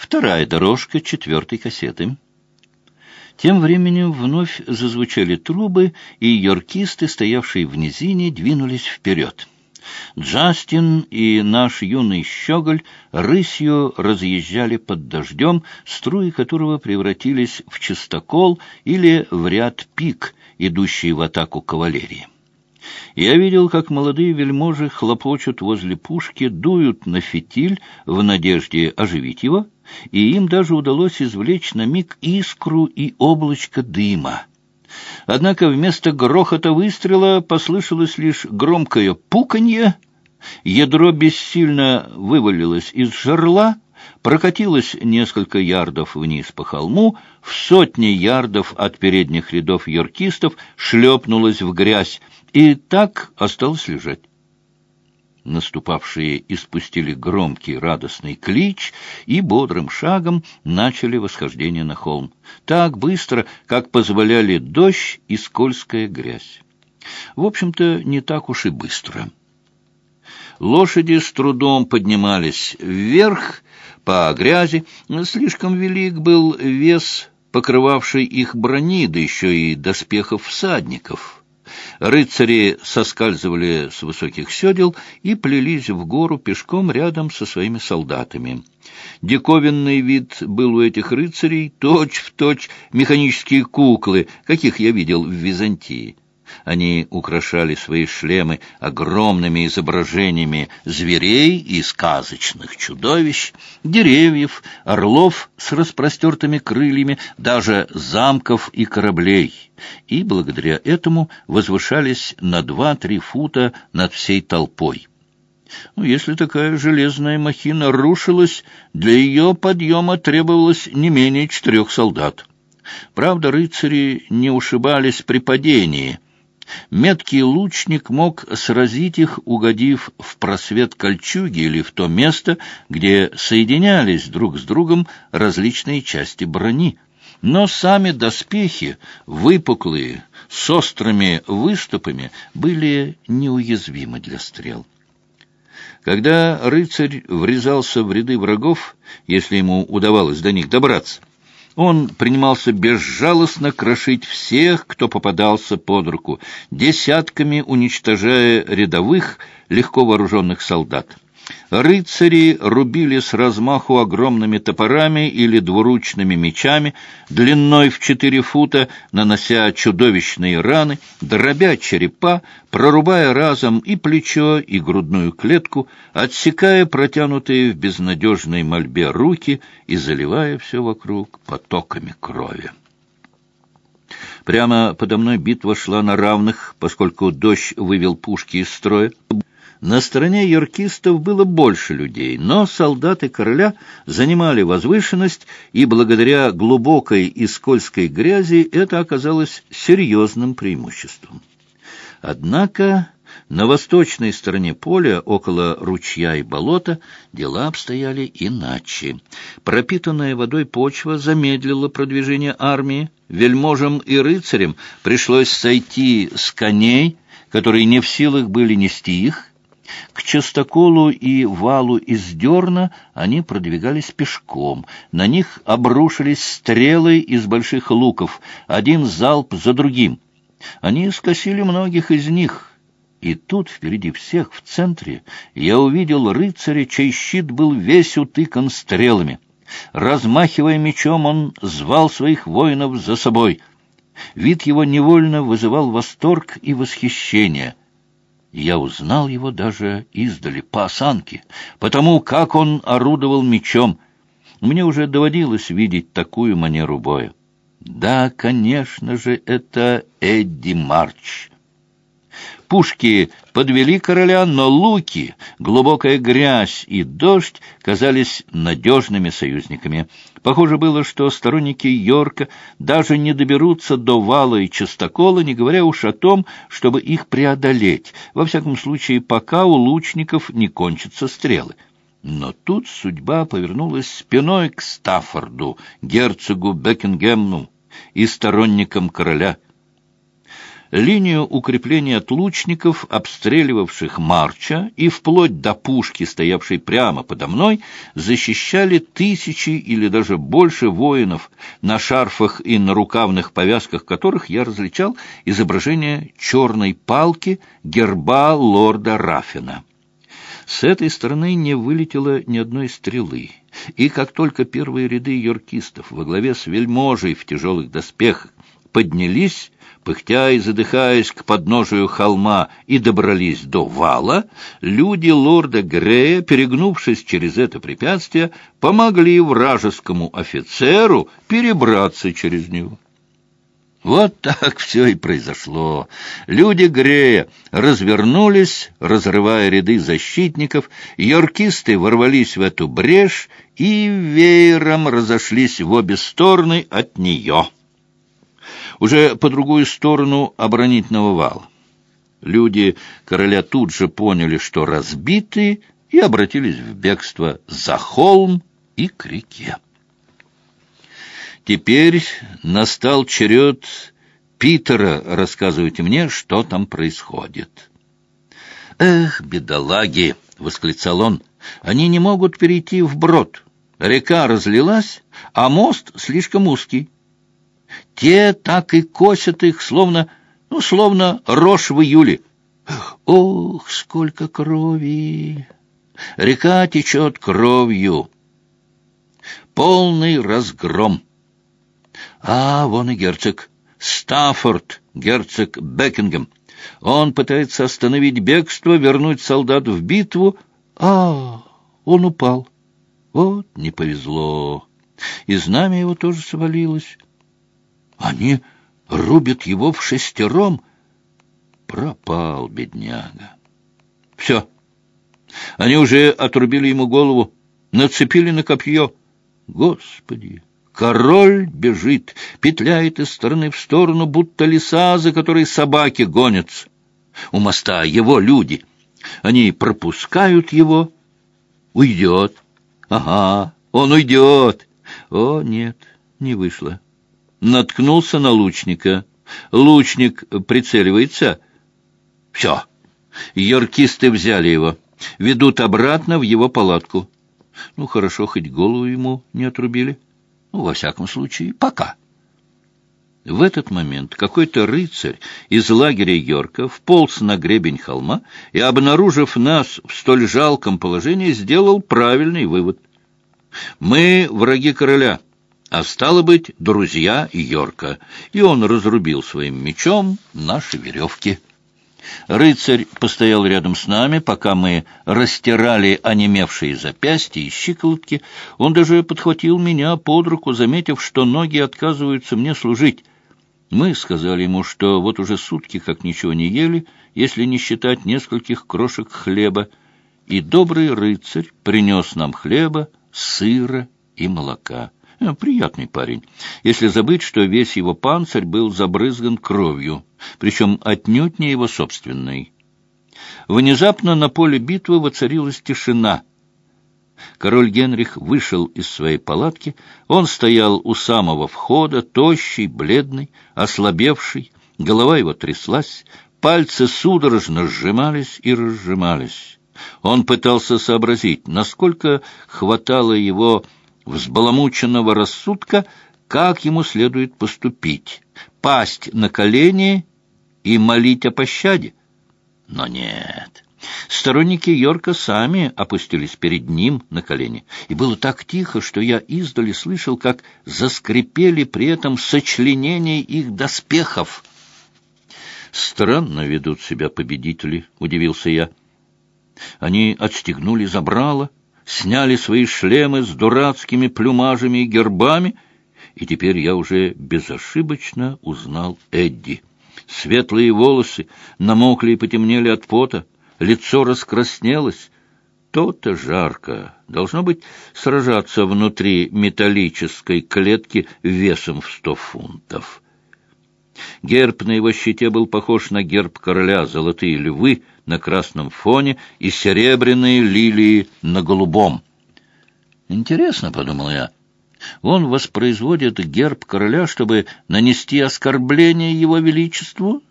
Вторая дорожка четвертой кассеты. Тем временем вновь зазвучали трубы, и йоркисты, стоявшие в низине, двинулись вперед. Джастин и наш юный щеголь рысью разъезжали под дождем, струи которого превратились в чистокол или в ряд пик, идущие в атаку кавалерии. Я видел, как молодые вельможи хлопочут возле пушки, дуют на фитиль в надежде оживить его, и им даже удалось извлечь на миг искру и облачко дыма. Однако вместо грохота выстрела послышалось лишь громкое пуканье, ядро бессильно вывалилось из жерла, прокатилось несколько ярдов вниз по холму, в сотни ярдов от передних рядов йоркистов шлепнулось в грязь и так осталось лежать. Наступавшие испустили громкий радостный клич и бодрым шагом начали восхождение на холм. Так быстро, как позволяли дождь и скользкая грязь. В общем-то, не так уж и быстро. Лошади с трудом поднимались вверх по грязи. Слишком велик был вес, покрывавший их брони, да еще и доспехов всадников. Рыцари соскальзывали с высоких седел и плелись в гору пешком рядом со своими солдатами. Диковинный вид был у этих рыцарей, точь-в-точь точь механические куклы, каких я видел в Византии. Они украшали свои шлемы огромными изображениями зверей и сказочных чудовищ, деревьев, орлов с распростертыми крыльями, даже замков и кораблей, и благодаря этому возвышались на два-три фута над всей толпой. Ну, если такая железная махина рушилась, для ее подъема требовалось не менее четырех солдат. Правда, рыцари не ушибались при падении — Меткий лучник мог сразить их, угодив в просвет кольчуги или в то место, где соединялись друг с другом различные части брони. Но сами доспехи, выпуклые, с острыми выступами, были неуязвимы для стрел. Когда рыцарь врезался в ряды врагов, если ему удавалось до них добраться, он принимался безжалостно крошить всех, кто попадался под руку, десятками уничтожая рядовых, легко вооруженных солдат. Рыцари рубили с размаху огромными топорами или двуручными мечами, длиной в четыре фута, нанося чудовищные раны, дробя черепа, прорубая разом и плечо, и грудную клетку, отсекая протянутые в безнадежной мольбе руки и заливая все вокруг потоками крови. Прямо подо мной битва шла на равных, поскольку дождь вывел пушки из строя. На стороне йоркистов было больше людей, но солдаты короля занимали возвышенность, и благодаря глубокой и скользкой грязи это оказалось серьезным преимуществом. Однако на восточной стороне поля, около ручья и болота, дела обстояли иначе. Пропитанная водой почва замедлила продвижение армии. Вельможам и рыцарям пришлось сойти с коней, которые не в силах были нести их, к частоколу и валу из дерна они продвигались пешком. На них обрушились стрелы из больших луков, один залп за другим. Они скосили многих из них. И тут, впереди всех, в центре, я увидел рыцаря, чей щит был весь утыкан стрелами. Размахивая мечом, он звал своих воинов за собой. Вид его невольно вызывал восторг и восхищение — я узнал его даже издали, по осанке, потому как он орудовал мечом. Мне уже доводилось видеть такую манеру боя. Да, конечно же, это Эдди Марч. Пушки подвели короля, но луки, глубокая грязь и дождь казались надежными союзниками. Похоже было, что сторонники Йорка даже не доберутся до вала и частокола, не говоря уж о том, чтобы их преодолеть, во всяком случае, пока у лучников не кончатся стрелы. Но тут судьба повернулась спиной к Стаффорду, герцогу Бекингемну и сторонникам короля — линию укрепления от обстреливавших Марча, и вплоть до пушки, стоявшей прямо подо мной, защищали тысячи или даже больше воинов, на шарфах и на рукавных повязках которых я различал изображение черной палки герба лорда Рафина. С этой стороны не вылетело ни одной стрелы, и как только первые ряды йоркистов во главе с вельможей в тяжелых доспехах поднялись, пыхтя и задыхаясь к подножию холма, и добрались до вала, люди лорда Грея, перегнувшись через это препятствие, помогли вражескому офицеру перебраться через него. Вот так все и произошло. Люди Грея развернулись, разрывая ряды защитников, йоркисты ворвались в эту брешь и веером разошлись в обе стороны от нее уже по другую сторону оборонительного вала. Люди короля тут же поняли, что разбиты, и обратились в бегство за холм и к реке. Теперь настал черед Питера рассказывать мне, что там происходит. «Эх, бедолаги!» — восклицал он. «Они не могут перейти вброд. Река разлилась, а мост слишком узкий. Те так и косят их, словно, ну, словно рожь в июле. Ох, сколько крови! Река течет кровью. Полный разгром. А, вон и герцог. Стаффорд, герцог Бекингем. Он пытается остановить бегство, вернуть солдат в битву. А, он упал. Вот не повезло. И знамя его тоже свалилось. Они рубят его в шестером. Пропал, бедняга. Все. Они уже отрубили ему голову, нацепили на копье. Господи! Король бежит, петляет из стороны в сторону, будто лиса, за которой собаки гонятся. У моста его люди. Они пропускают его. Уйдет. Ага, он уйдет. О, нет, не вышло наткнулся на лучника. Лучник прицеливается. Все. Йоркисты взяли его. Ведут обратно в его палатку. Ну, хорошо, хоть голову ему не отрубили. Ну, во всяком случае, пока. В этот момент какой-то рыцарь из лагеря Йорка вполз на гребень холма и, обнаружив нас в столь жалком положении, сделал правильный вывод. «Мы враги короля» а стало быть, друзья Йорка, и он разрубил своим мечом наши веревки. Рыцарь постоял рядом с нами, пока мы растирали онемевшие запястья и щиколотки. Он даже подхватил меня под руку, заметив, что ноги отказываются мне служить. Мы сказали ему, что вот уже сутки как ничего не ели, если не считать нескольких крошек хлеба, и добрый рыцарь принес нам хлеба, сыра и молока. Э, приятный парень, если забыть, что весь его панцирь был забрызган кровью, причем отнюдь не его собственной. Внезапно на поле битвы воцарилась тишина. Король Генрих вышел из своей палатки. Он стоял у самого входа, тощий, бледный, ослабевший. Голова его тряслась, пальцы судорожно сжимались и разжимались. Он пытался сообразить, насколько хватало его взбаламученного рассудка, как ему следует поступить, пасть на колени и молить о пощаде. Но нет. Сторонники Йорка сами опустились перед ним на колени, и было так тихо, что я издали слышал, как заскрипели при этом сочленения их доспехов. «Странно ведут себя победители», — удивился я. Они отстегнули забрало, сняли свои шлемы с дурацкими плюмажами и гербами, и теперь я уже безошибочно узнал Эдди. Светлые волосы намокли и потемнели от пота, лицо раскраснелось. То-то жарко. Должно быть, сражаться внутри металлической клетки весом в сто фунтов. Герб на его щите был похож на герб короля, золотые львы на красном фоне и серебряные лилии на голубом. «Интересно», — подумал я, — «он воспроизводит герб короля, чтобы нанести оскорбление его величеству?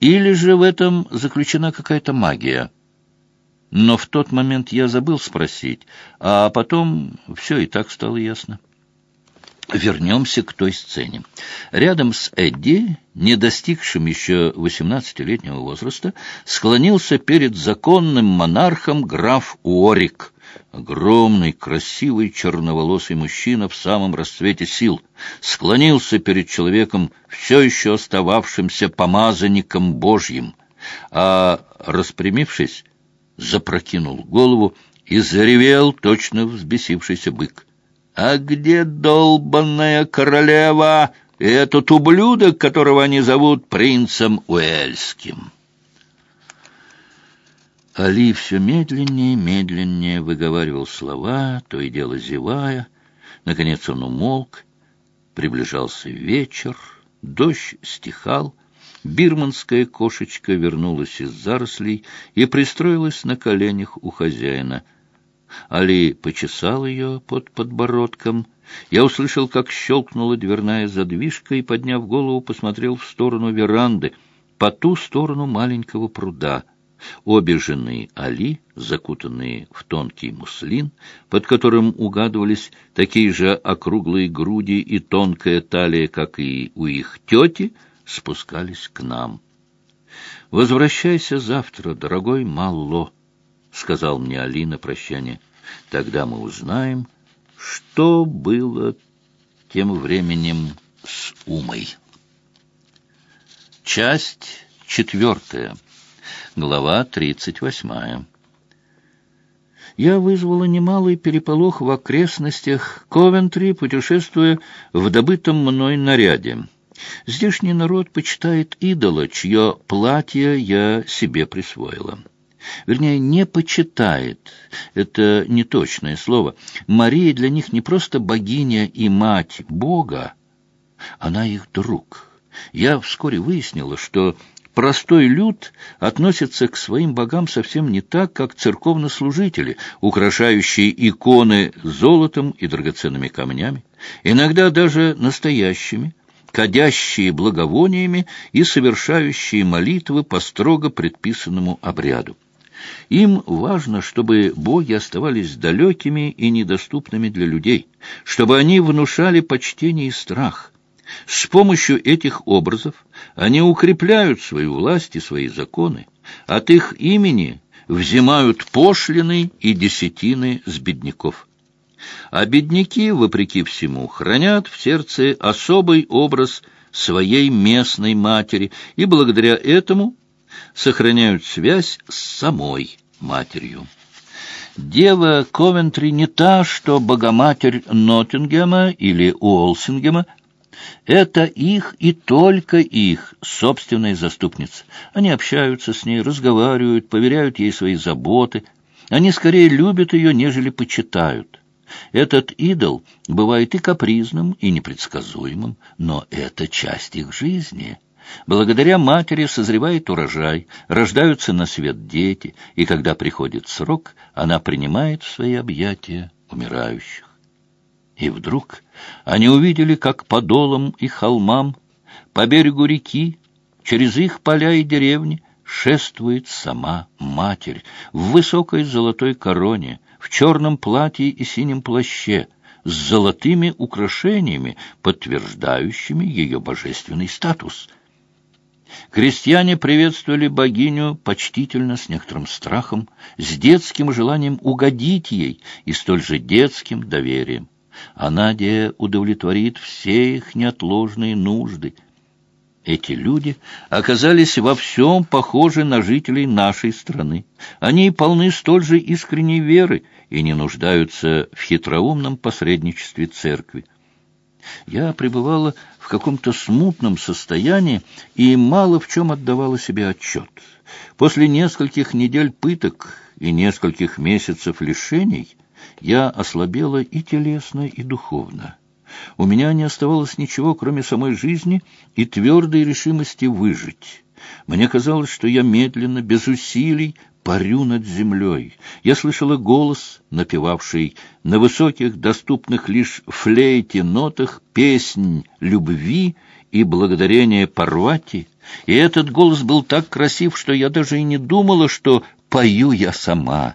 Или же в этом заключена какая-то магия? Но в тот момент я забыл спросить, а потом все и так стало ясно. Вернемся к той сцене. Рядом с Эдди, не достигшим еще восемнадцатилетнего возраста, склонился перед законным монархом граф Уорик, огромный, красивый, черноволосый мужчина в самом расцвете сил, склонился перед человеком, все еще остававшимся помазанником Божьим, а, распрямившись, запрокинул голову и заревел точно взбесившийся бык. «А где долбанная королева и этот ублюдок, которого они зовут принцем Уэльским?» Али все медленнее и медленнее выговаривал слова, то и дело зевая. Наконец он умолк. Приближался вечер, дождь стихал. Бирманская кошечка вернулась из зарослей и пристроилась на коленях у хозяина — Али почесал ее под подбородком. Я услышал, как щелкнула дверная задвижка, и, подняв голову, посмотрел в сторону веранды, по ту сторону маленького пруда. Обе жены Али, закутанные в тонкий муслин, под которым угадывались такие же округлые груди и тонкая талия, как и у их тети, спускались к нам. «Возвращайся завтра, дорогой Малло», — сказал мне Али на прощание. «Тогда мы узнаем, что было тем временем с Умой». Часть четвертая. Глава тридцать восьмая. Я вызвала немалый переполох в окрестностях Ковентри, путешествуя в добытом мной наряде. Здешний народ почитает идола, чье платье я себе присвоила вернее, не почитает. Это неточное слово. Мария для них не просто богиня и мать Бога, она их друг. Я вскоре выяснила, что простой люд относится к своим богам совсем не так, как церковнослужители, украшающие иконы золотом и драгоценными камнями, иногда даже настоящими, кадящие благовониями и совершающие молитвы по строго предписанному обряду. Им важно, чтобы боги оставались далекими и недоступными для людей, чтобы они внушали почтение и страх. С помощью этих образов они укрепляют свою власть и свои законы, от их имени взимают пошлины и десятины с бедняков. А бедняки, вопреки всему, хранят в сердце особый образ своей местной матери, и благодаря этому сохраняют связь с самой матерью. Дева Ковентри не та, что Богоматерь Ноттингема или Уолсингема. Это их и только их собственная заступница. Они общаются с ней, разговаривают, поверяют ей свои заботы. Они скорее любят ее, нежели почитают. Этот идол бывает и капризным, и непредсказуемым, но это часть их жизни — Благодаря матери созревает урожай, рождаются на свет дети, и когда приходит срок, она принимает в свои объятия умирающих. И вдруг они увидели, как по долам и холмам, по берегу реки, через их поля и деревни шествует сама Матерь в высокой золотой короне, в черном платье и синем плаще, с золотыми украшениями, подтверждающими ее божественный статус — Крестьяне приветствовали богиню почтительно, с некоторым страхом, с детским желанием угодить ей и столь же детским доверием. Она где удовлетворит все их неотложные нужды. Эти люди оказались во всем похожи на жителей нашей страны. Они полны столь же искренней веры и не нуждаются в хитроумном посредничестве церкви. Я пребывала в каком-то смутном состоянии и мало в чем отдавала себе отчет. После нескольких недель пыток и нескольких месяцев лишений я ослабела и телесно, и духовно. У меня не оставалось ничего, кроме самой жизни и твердой решимости выжить. Мне казалось, что я медленно, без усилий, парю над землей. Я слышала голос, напевавший на высоких, доступных лишь флейте нотах песнь любви и благодарение Парвати, и этот голос был так красив, что я даже и не думала, что пою я сама.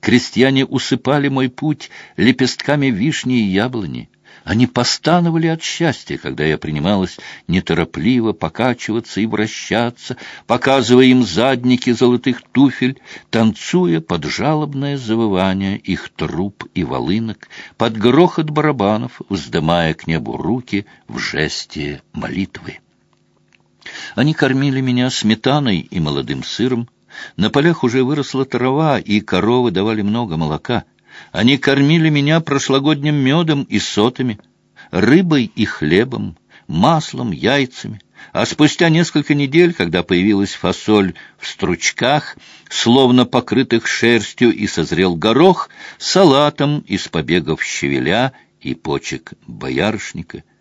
Крестьяне усыпали мой путь лепестками вишни и яблони. Они постановали от счастья, когда я принималась неторопливо покачиваться и вращаться, показывая им задники золотых туфель, танцуя под жалобное завывание их труп и волынок, под грохот барабанов, вздымая к небу руки в жесте молитвы. Они кормили меня сметаной и молодым сыром. На полях уже выросла трава, и коровы давали много молока. Они кормили меня прошлогодним медом и сотами, рыбой и хлебом, маслом, яйцами. А спустя несколько недель, когда появилась фасоль в стручках, словно покрытых шерстью, и созрел горох, салатом из побегов щавеля и почек боярышника —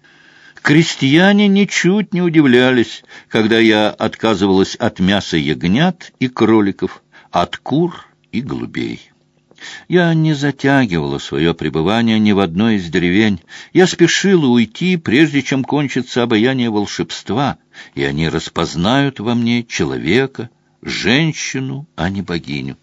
Крестьяне ничуть не удивлялись, когда я отказывалась от мяса ягнят и кроликов, от кур и голубей. Я не затягивала свое пребывание ни в одной из деревень. Я спешила уйти, прежде чем кончится обаяние волшебства, и они распознают во мне человека, женщину, а не богиню.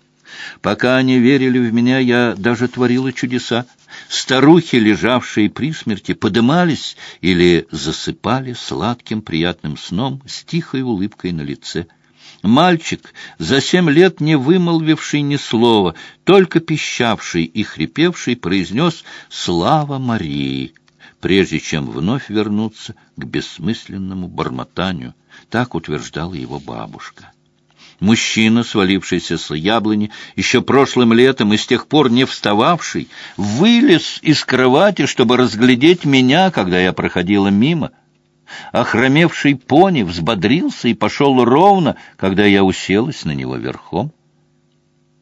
Пока они верили в меня, я даже творила чудеса. Старухи, лежавшие при смерти, подымались или засыпали сладким приятным сном с тихой улыбкой на лице. Мальчик, за семь лет не вымолвивший ни слова, только пищавший и хрипевший, произнес «Слава Марии!» прежде чем вновь вернуться к бессмысленному бормотанию. Так утверждала его бабушка. Мужчина, свалившийся с яблони, еще прошлым летом и с тех пор не встававший, вылез из кровати, чтобы разглядеть меня, когда я проходила мимо. Охромевший пони взбодрился и пошел ровно, когда я уселась на него верхом.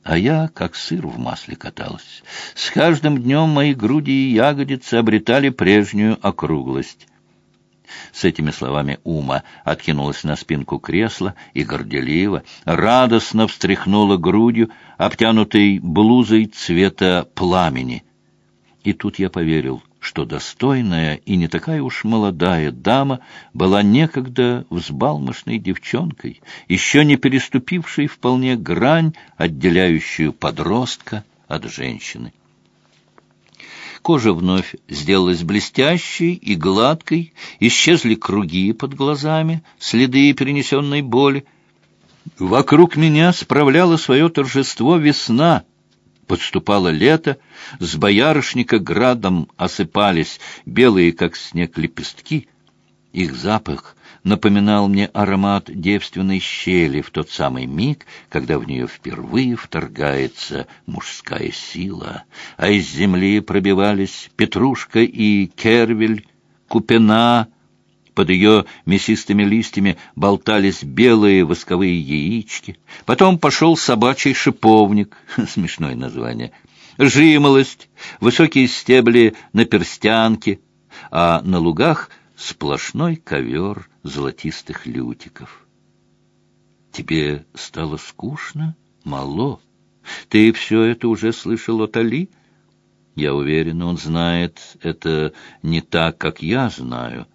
А я, как сыр в масле, каталась. С каждым днем мои груди и ягодицы обретали прежнюю округлость. С этими словами Ума откинулась на спинку кресла и горделиво, радостно встряхнула грудью, обтянутой блузой цвета пламени. И тут я поверил, что достойная и не такая уж молодая дама была некогда взбалмошной девчонкой, еще не переступившей вполне грань, отделяющую подростка от женщины. Кожа вновь сделалась блестящей и гладкой, исчезли круги под глазами, следы перенесенной боли. Вокруг меня справляла свое торжество весна. Подступало лето, с боярышника градом осыпались белые, как снег, лепестки. Их запах напоминал мне аромат девственной щели в тот самый миг, когда в нее впервые вторгается мужская сила, а из земли пробивались петрушка и кервель, купена, под ее мясистыми листьями болтались белые восковые яички. Потом пошел собачий шиповник, смешное название, жимолость, высокие стебли на перстянке, а на лугах сплошной ковер золотистых лютиков. Тебе стало скучно, мало? Ты все это уже слышал от Али? Я уверен, он знает это не так, как я знаю.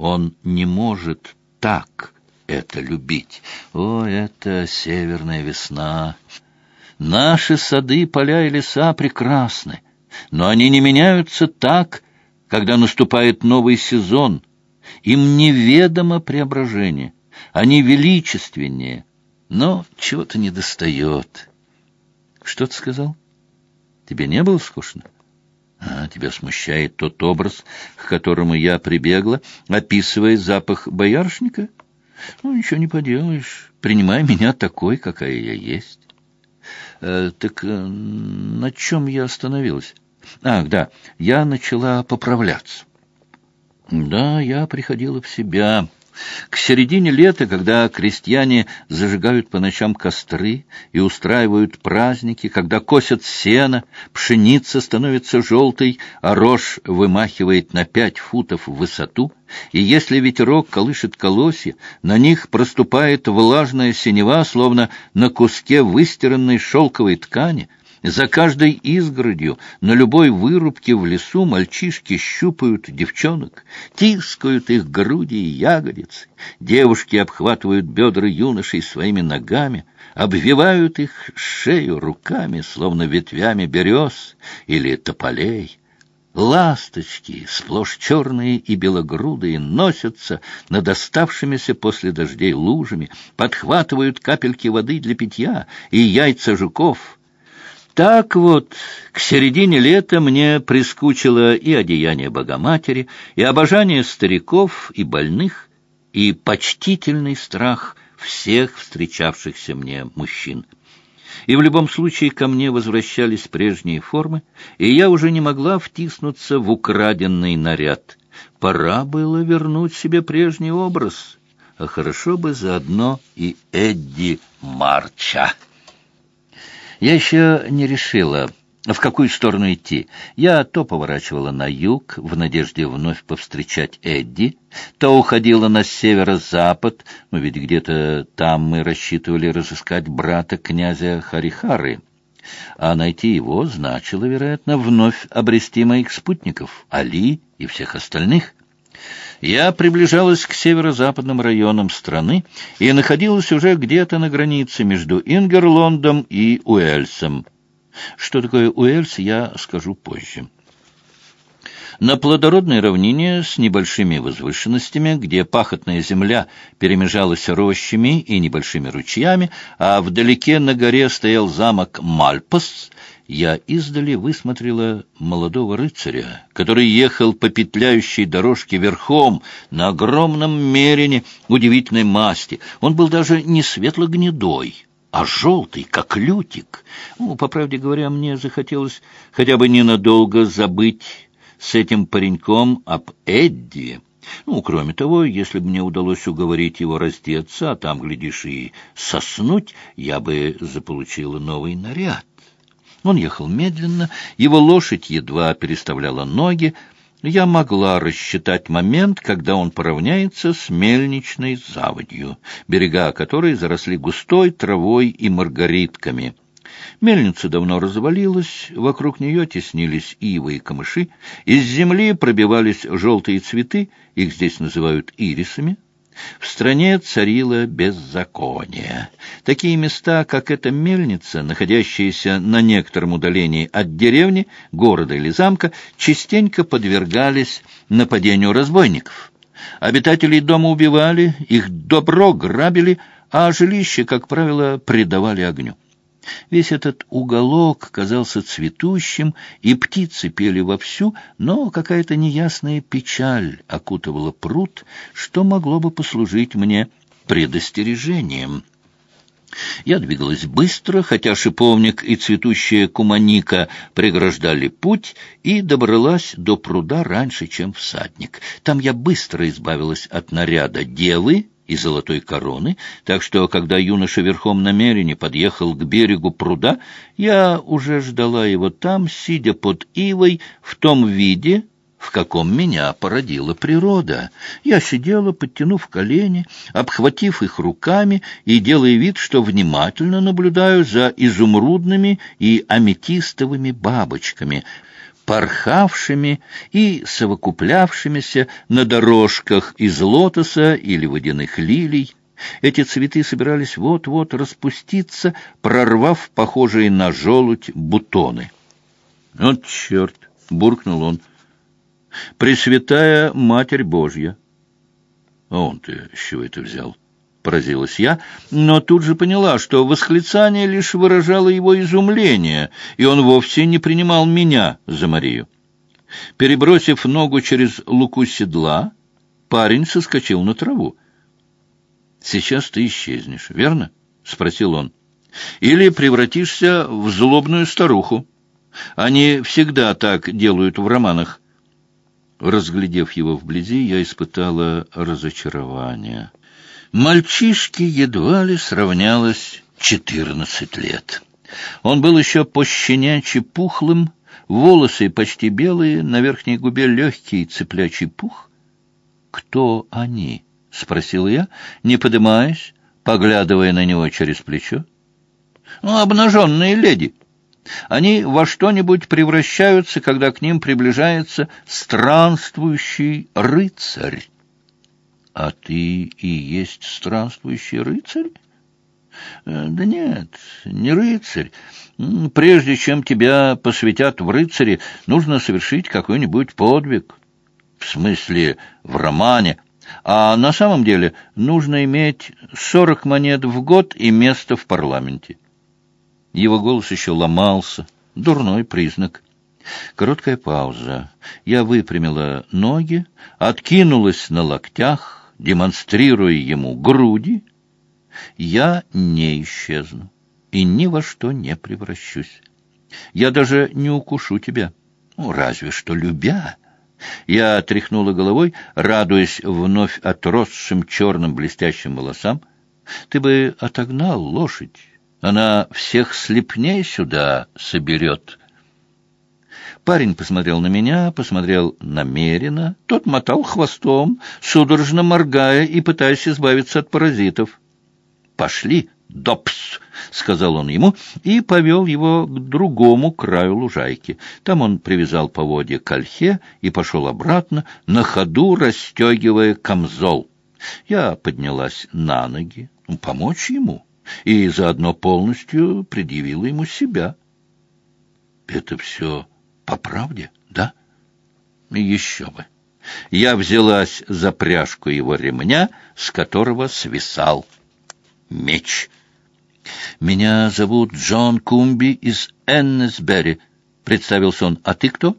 Он не может так это любить. О, это северная весна! Наши сады, поля и леса прекрасны, но они не меняются так, когда наступает новый сезон — им неведомо преображение. Они величественнее, но чего-то недостает. Что ты сказал? Тебе не было скучно? А, тебя смущает тот образ, к которому я прибегла, описывая запах боярышника? Ну, ничего не поделаешь. Принимай меня такой, какая я есть. Э, так э, на чем я остановилась? Ах, да, я начала поправляться. Да, я приходила в себя. К середине лета, когда крестьяне зажигают по ночам костры и устраивают праздники, когда косят сено, пшеница становится желтой, а рожь вымахивает на пять футов в высоту, и если ветерок колышет колосья, на них проступает влажная синева, словно на куске выстиранной шелковой ткани — За каждой изгородью, на любой вырубке в лесу мальчишки щупают девчонок, тискают их груди и ягодицы. Девушки обхватывают бедра юношей своими ногами, обвивают их шею руками, словно ветвями берез или тополей. Ласточки, сплошь черные и белогрудые, носятся над оставшимися после дождей лужами, подхватывают капельки воды для питья и яйца жуков — так вот, к середине лета мне прискучило и одеяние Богоматери, и обожание стариков и больных, и почтительный страх всех встречавшихся мне мужчин. И в любом случае ко мне возвращались прежние формы, и я уже не могла втиснуться в украденный наряд. Пора было вернуть себе прежний образ, а хорошо бы заодно и Эдди Марча. Я еще не решила, в какую сторону идти. Я то поворачивала на юг, в надежде вновь повстречать Эдди, то уходила на северо-запад, но ведь где-то там мы рассчитывали разыскать брата князя Харихары. А найти его значило, вероятно, вновь обрести моих спутников, Али и всех остальных. Я приближалась к северо-западным районам страны и находилась уже где-то на границе между Ингерлондом и Уэльсом. Что такое Уэльс, я скажу позже. На плодородной равнине с небольшими возвышенностями, где пахотная земля перемежалась рощами и небольшими ручьями, а вдалеке на горе стоял замок Мальпас, я издали высмотрела молодого рыцаря, который ехал по петляющей дорожке верхом на огромном мерине удивительной масти. Он был даже не светло-гнедой, а желтый, как лютик. Ну, по правде говоря, мне захотелось хотя бы ненадолго забыть с этим пареньком об Эдди. Ну, кроме того, если бы мне удалось уговорить его раздеться, а там, глядишь, и соснуть, я бы заполучила новый наряд. Он ехал медленно, его лошадь едва переставляла ноги. Я могла рассчитать момент, когда он поравняется с мельничной заводью, берега которой заросли густой травой и маргаритками. Мельница давно развалилась, вокруг нее теснились ивы и камыши, из земли пробивались желтые цветы, их здесь называют ирисами, в стране царило беззаконие. Такие места, как эта мельница, находящиеся на некотором удалении от деревни, города или замка, частенько подвергались нападению разбойников. Обитателей дома убивали, их добро грабили, а жилища, как правило, предавали огню. Весь этот уголок казался цветущим, и птицы пели вовсю, но какая-то неясная печаль окутывала пруд, что могло бы послужить мне предостережением. Я двигалась быстро, хотя шиповник и цветущая куманика преграждали путь, и добралась до пруда раньше, чем всадник. Там я быстро избавилась от наряда девы, и золотой короны, так что, когда юноша верхом намерения подъехал к берегу пруда, я уже ждала его там, сидя под ивой, в том виде, в каком меня породила природа. Я сидела, подтянув колени, обхватив их руками и делая вид, что внимательно наблюдаю за изумрудными и аметистовыми бабочками — порхавшими и совокуплявшимися на дорожках из лотоса или водяных лилий. Эти цветы собирались вот-вот распуститься, прорвав похожие на желудь бутоны. «Вот черт!» — буркнул он. «Пресвятая Матерь Божья!» «А он-то с чего это взял?» — поразилась я, но тут же поняла, что восклицание лишь выражало его изумление, и он вовсе не принимал меня за Марию. Перебросив ногу через луку седла, парень соскочил на траву. «Сейчас ты исчезнешь, верно?» — спросил он. «Или превратишься в злобную старуху. Они всегда так делают в романах». Разглядев его вблизи, я испытала разочарование. Мальчишке едва ли сравнялось четырнадцать лет. Он был еще пощенячий пухлым, волосы почти белые, на верхней губе легкий цыплячий пух. «Кто они?» — спросил я, не подымаясь, поглядывая на него через плечо. «Ну, обнаженные леди», Они во что-нибудь превращаются, когда к ним приближается странствующий рыцарь. А ты и есть странствующий рыцарь? Э, да нет, не рыцарь. Прежде чем тебя посвятят в рыцари, нужно совершить какой-нибудь подвиг. В смысле, в романе. А на самом деле нужно иметь сорок монет в год и место в парламенте. Его голос еще ломался. Дурной признак. Короткая пауза. Я выпрямила ноги, откинулась на локтях, демонстрируя ему груди. Я не исчезну и ни во что не превращусь. Я даже не укушу тебя, ну, разве что любя. Я тряхнула головой, радуясь вновь отросшим черным блестящим волосам. Ты бы отогнал лошадь, она всех слепней сюда соберет. Парень посмотрел на меня, посмотрел намеренно. Тот мотал хвостом, судорожно моргая и пытаясь избавиться от паразитов. «Пошли, Допс!» — сказал он ему и повел его к другому краю лужайки. Там он привязал поводья к ольхе и пошел обратно, на ходу расстегивая камзол. Я поднялась на ноги, помочь ему и заодно полностью предъявила ему себя. Это все по правде, да? Еще бы. Я взялась за пряжку его ремня, с которого свисал меч. «Меня зовут Джон Кумби из Эннесбери», — представился он. «А ты кто?»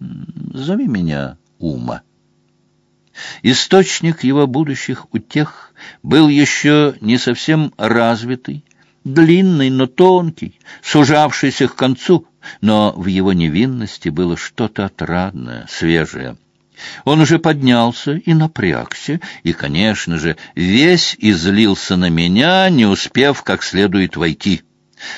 «Зови меня Ума». Источник его будущих утех был еще не совсем развитый, длинный, но тонкий, сужавшийся к концу, но в его невинности было что-то отрадное, свежее. Он уже поднялся и напрягся, и, конечно же, весь излился на меня, не успев как следует войти.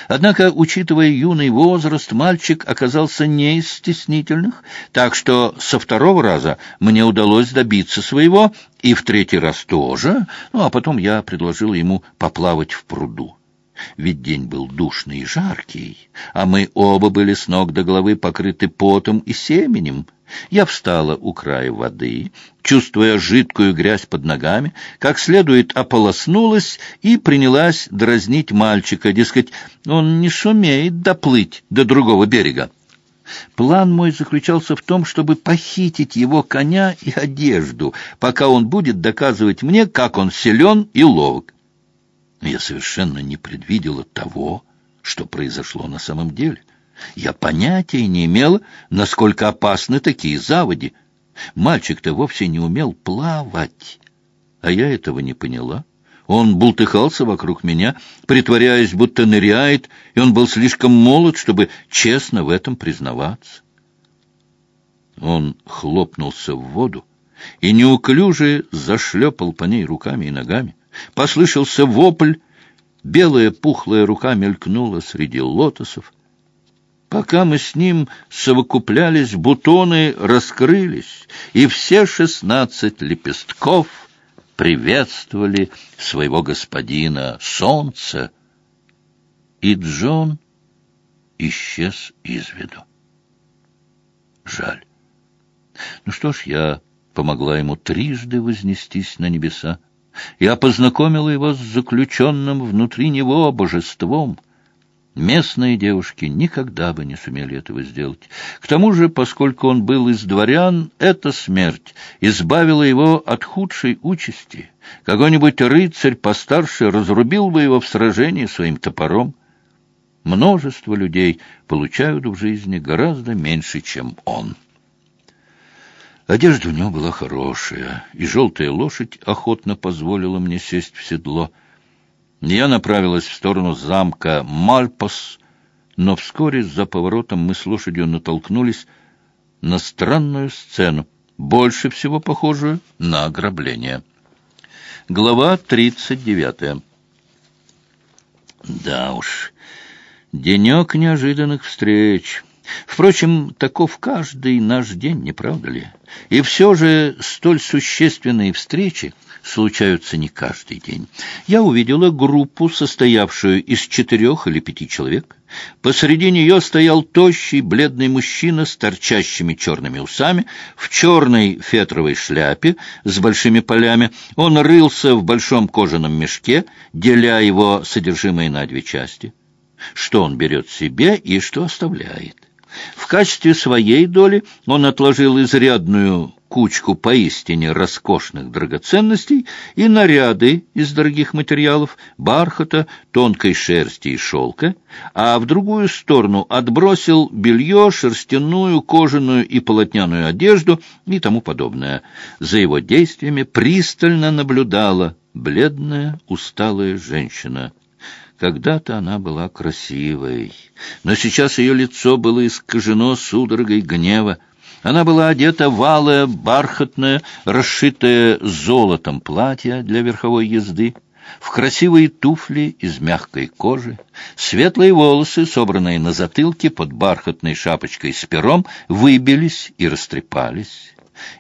Однако, учитывая юный возраст, мальчик оказался не из стеснительных, так что со второго раза мне удалось добиться своего, и в третий раз тоже, ну а потом я предложил ему поплавать в пруду. Ведь день был душный и жаркий, а мы оба были с ног до головы покрыты потом и семенем. Я встала у края воды, чувствуя жидкую грязь под ногами, как следует ополоснулась и принялась дразнить мальчика, дескать, он не сумеет доплыть до другого берега. План мой заключался в том, чтобы похитить его коня и одежду, пока он будет доказывать мне, как он силен и ловок. Я совершенно не предвидела того, что произошло на самом деле. Я понятия не имела, насколько опасны такие заводи. Мальчик-то вовсе не умел плавать, а я этого не поняла. Он бултыхался вокруг меня, притворяясь, будто ныряет, и он был слишком молод, чтобы честно в этом признаваться. Он хлопнулся в воду и неуклюже зашлепал по ней руками и ногами. Послышался вопль, белая пухлая рука мелькнула среди лотосов. Пока мы с ним совокуплялись, бутоны раскрылись, и все шестнадцать лепестков приветствовали своего господина солнце, и Джон исчез из виду. Жаль. Ну что ж, я помогла ему трижды вознестись на небеса. Я познакомила его с заключенным внутри него божеством — Местные девушки никогда бы не сумели этого сделать. К тому же, поскольку он был из дворян, эта смерть избавила его от худшей участи. Какой-нибудь рыцарь постарше разрубил бы его в сражении своим топором. Множество людей получают в жизни гораздо меньше, чем он. Одежда у него была хорошая, и желтая лошадь охотно позволила мне сесть в седло — я направилась в сторону замка Мальпос, но вскоре за поворотом мы с лошадью натолкнулись на странную сцену, больше всего похожую на ограбление. Глава тридцать девятая. Да уж, денек неожиданных встреч. Впрочем, таков каждый наш день, не правда ли? И все же столь существенные встречи случаются не каждый день. Я увидела группу, состоявшую из четырех или пяти человек. Посреди нее стоял тощий, бледный мужчина с торчащими черными усами, в черной фетровой шляпе с большими полями. Он рылся в большом кожаном мешке, деля его содержимое на две части. Что он берет себе и что оставляет? В качестве своей доли он отложил изрядную кучку поистине роскошных драгоценностей и наряды из дорогих материалов, бархата, тонкой шерсти и шелка, а в другую сторону отбросил белье, шерстяную, кожаную и полотняную одежду и тому подобное. За его действиями пристально наблюдала бледная, усталая женщина. Когда-то она была красивой, но сейчас ее лицо было искажено судорогой гнева. Она была одета в алое, бархатное, расшитое золотом платье для верховой езды, в красивые туфли из мягкой кожи, светлые волосы, собранные на затылке под бархатной шапочкой с пером, выбились и растрепались.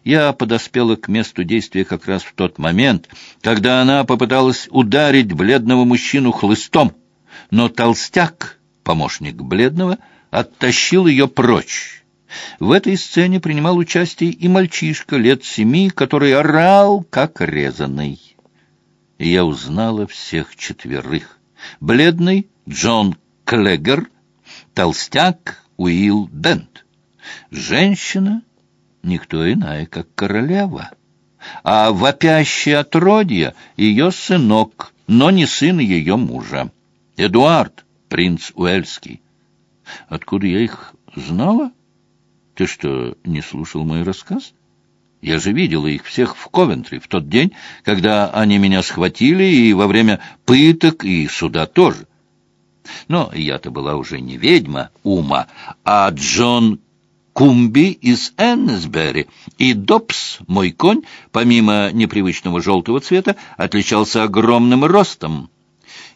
Я подоспела к месту действия как раз в тот момент, когда она попыталась ударить бледного мужчину хлыстом, но толстяк, помощник бледного, оттащил ее прочь. В этой сцене принимал участие и мальчишка лет семи, который орал, как резанный. И я узнала всех четверых. Бледный Джон Клегер, толстяк Уилл Бент. Женщина — никто иная, как королева. А вопящее отродье — ее сынок, но не сын ее мужа. Эдуард, принц Уэльский. Откуда я их знала? — ты что, не слушал мой рассказ? Я же видела их всех в Ковентри в тот день, когда они меня схватили, и во время пыток и суда тоже. Но я-то была уже не ведьма ума, а Джон Кумби из Эннсбери, и Добс, мой конь, помимо непривычного желтого цвета, отличался огромным ростом.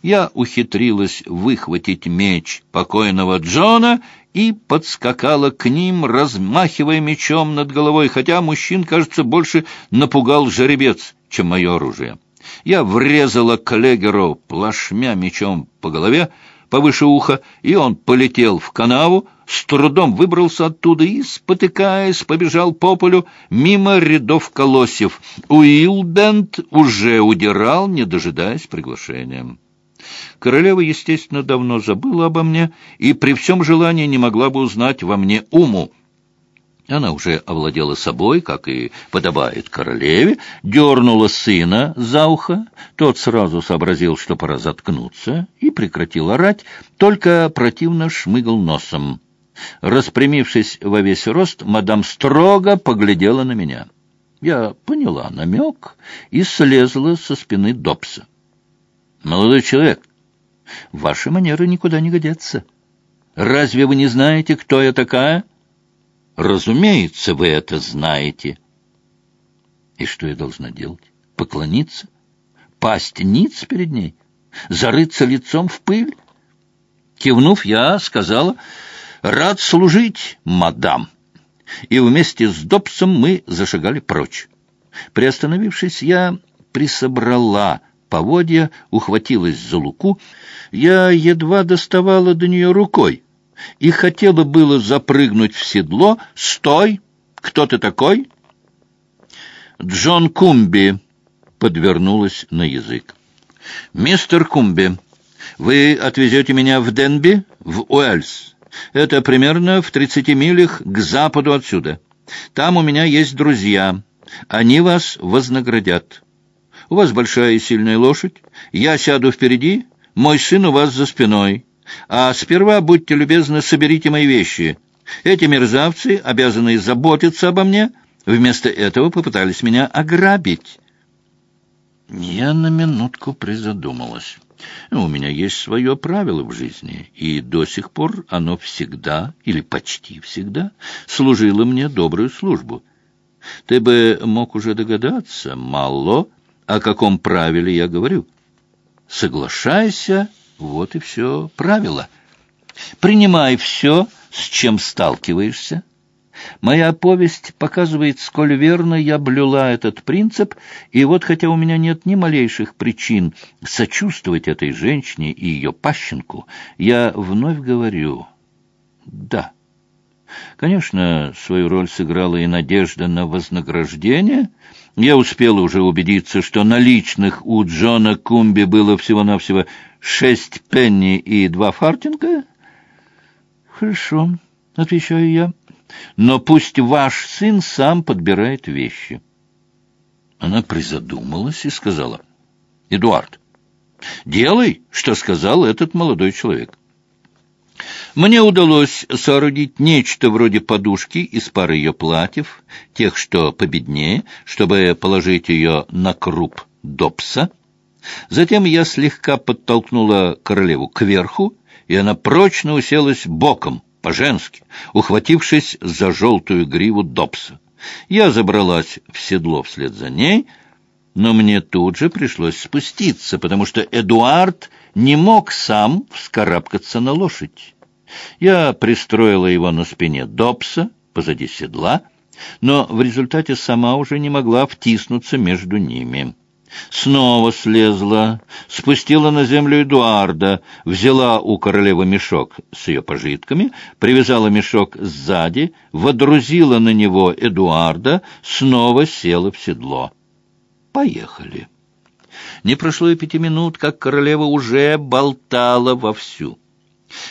Я ухитрилась выхватить меч покойного Джона и подскакала к ним, размахивая мечом над головой, хотя мужчин, кажется, больше напугал жеребец, чем мое оружие. Я врезала коллегеру плашмя мечом по голове, повыше уха, и он полетел в канаву, с трудом выбрался оттуда и, спотыкаясь, побежал по полю мимо рядов колосьев. Уилбенд уже удирал, не дожидаясь приглашения. Королева, естественно, давно забыла обо мне и при всем желании не могла бы узнать во мне уму. Она уже овладела собой, как и подобает королеве, дернула сына за ухо. Тот сразу сообразил, что пора заткнуться, и прекратил орать, только противно шмыгал носом. Распрямившись во весь рост, мадам строго поглядела на меня. Я поняла намек и слезла со спины Добса. «Молодой человек, ваши манеры никуда не годятся. Разве вы не знаете, кто я такая?» «Разумеется, вы это знаете». «И что я должна делать? Поклониться? Пасть ниц перед ней? Зарыться лицом в пыль?» Кивнув, я сказала, «Рад служить, мадам». И вместе с Добсом мы зашагали прочь. Приостановившись, я присобрала поводья, ухватилась за луку. Я едва доставала до нее рукой и хотела было запрыгнуть в седло. «Стой! Кто ты такой?» «Джон Кумби», — подвернулась на язык. «Мистер Кумби, вы отвезете меня в Денби, в Уэльс. Это примерно в тридцати милях к западу отсюда. Там у меня есть друзья. Они вас вознаградят». У вас большая и сильная лошадь. Я сяду впереди, мой сын у вас за спиной. А сперва, будьте любезны, соберите мои вещи. Эти мерзавцы, обязанные заботиться обо мне, вместо этого попытались меня ограбить». Я на минутку призадумалась. У меня есть свое правило в жизни, и до сих пор оно всегда, или почти всегда, служило мне добрую службу. Ты бы мог уже догадаться, мало о каком правиле я говорю. Соглашайся, вот и все правило. Принимай все с чем сталкиваешься. Моя повесть показывает, сколь верно я блюла этот принцип, и вот хотя у меня нет ни малейших причин сочувствовать этой женщине и ее пащенку, я вновь говорю «да». Конечно, свою роль сыграла и надежда на вознаграждение. Я успел уже убедиться, что наличных у Джона Кумби было всего-навсего шесть пенни и два фартинга. «Хорошо», — отвечаю я, — «но пусть ваш сын сам подбирает вещи». Она призадумалась и сказала, «Эдуард, делай, что сказал этот молодой человек». Мне удалось соорудить нечто вроде подушки из пары ее платьев, тех, что победнее, чтобы положить ее на круп Добса. Затем я слегка подтолкнула королеву кверху, и она прочно уселась боком, по-женски, ухватившись за желтую гриву Добса. Я забралась в седло вслед за ней, но мне тут же пришлось спуститься, потому что Эдуард не мог сам вскарабкаться на лошадь. Я пристроила его на спине Добса, позади седла, но в результате сама уже не могла втиснуться между ними. Снова слезла, спустила на землю Эдуарда, взяла у королевы мешок с ее пожитками, привязала мешок сзади, водрузила на него Эдуарда, снова села в седло. Поехали. Не прошло и пяти минут, как королева уже болтала вовсю.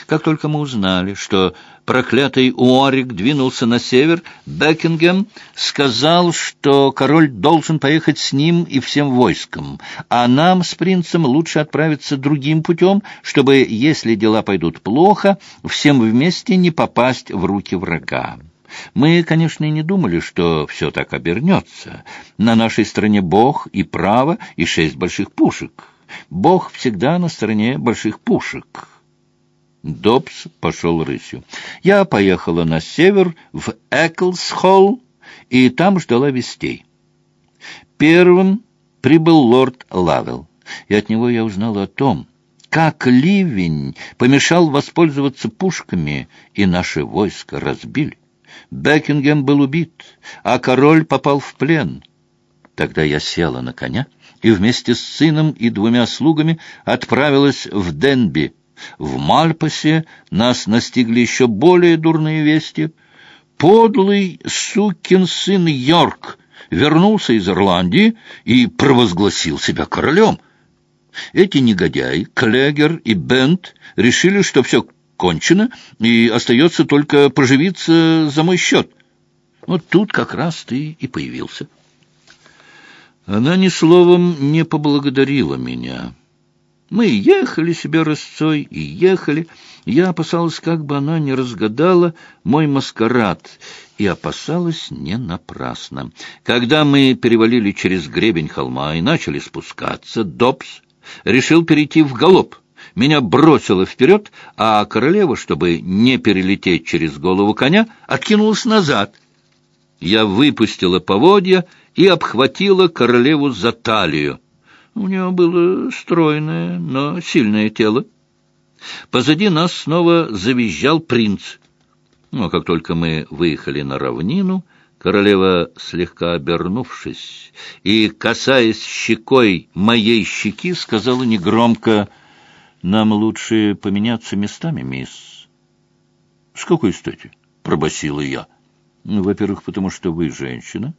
Как только мы узнали, что проклятый Уорик двинулся на север, Бекингем сказал, что король должен поехать с ним и всем войском, а нам с принцем лучше отправиться другим путем, чтобы, если дела пойдут плохо, всем вместе не попасть в руки врага. Мы, конечно, и не думали, что все так обернется. На нашей стороне Бог и право, и шесть больших пушек. Бог всегда на стороне больших пушек». Добс пошел рысью. Я поехала на север, в Эклсхолл, и там ждала вестей. Первым прибыл лорд Лавелл, и от него я узнала о том, как ливень помешал воспользоваться пушками, и наше войско разбили. Бекингем был убит, а король попал в плен. Тогда я села на коня и вместе с сыном и двумя слугами отправилась в Денби, в Мальпасе нас настигли еще более дурные вести. Подлый сукин сын Йорк вернулся из Ирландии и провозгласил себя королем. Эти негодяи, Клегер и Бент, решили, что все кончено, и остается только поживиться за мой счет. Вот тут как раз ты и появился. Она ни словом не поблагодарила меня». Мы ехали себе рысцой и ехали. Я опасалась, как бы она не разгадала мой маскарад, и опасалась не напрасно. Когда мы перевалили через гребень холма и начали спускаться, Добс решил перейти в галоп. Меня бросило вперед, а королева, чтобы не перелететь через голову коня, откинулась назад. Я выпустила поводья и обхватила королеву за талию. У него было стройное, но сильное тело. Позади нас снова завизжал принц. Но как только мы выехали на равнину, королева, слегка обернувшись и касаясь щекой моей щеки, сказала негромко, «Нам лучше поменяться местами, мисс». «С какой стати?» — пробасила я. «Ну, «Во-первых, потому что вы женщина».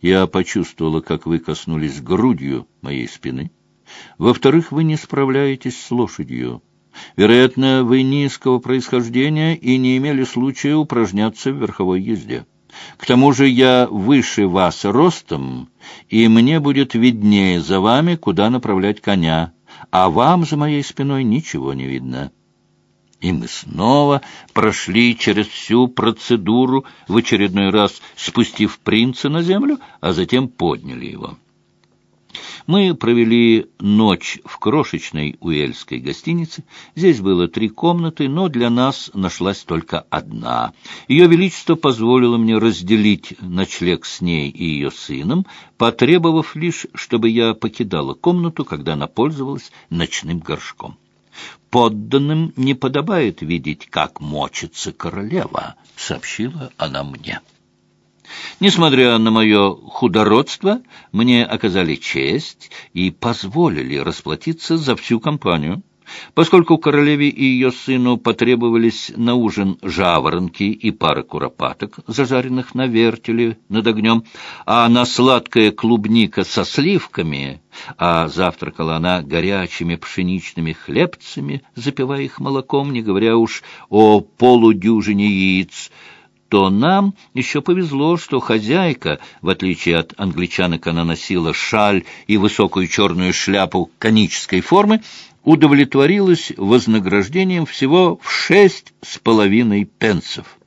Я почувствовала, как вы коснулись грудью моей спины. Во-вторых, вы не справляетесь с лошадью. Вероятно, вы низкого происхождения и не имели случая упражняться в верховой езде. К тому же я выше вас ростом, и мне будет виднее за вами, куда направлять коня, а вам за моей спиной ничего не видно». И мы снова прошли через всю процедуру, в очередной раз спустив принца на землю, а затем подняли его. Мы провели ночь в крошечной уэльской гостинице. Здесь было три комнаты, но для нас нашлась только одна. Ее Величество позволило мне разделить ночлег с ней и ее сыном, потребовав лишь, чтобы я покидала комнату, когда она пользовалась ночным горшком. Подданным не подобает видеть, как мочится королева, — сообщила она мне. Несмотря на мое худородство, мне оказали честь и позволили расплатиться за всю компанию. Поскольку королеве и ее сыну потребовались на ужин жаворонки и пара куропаток, зажаренных на вертеле над огнем, а на сладкая клубника со сливками, а завтракала она горячими пшеничными хлебцами, запивая их молоком, не говоря уж о полудюжине яиц, то нам еще повезло, что хозяйка, в отличие от англичанок, она носила шаль и высокую черную шляпу конической формы, удовлетворилась вознаграждением всего в шесть с половиной пенсов.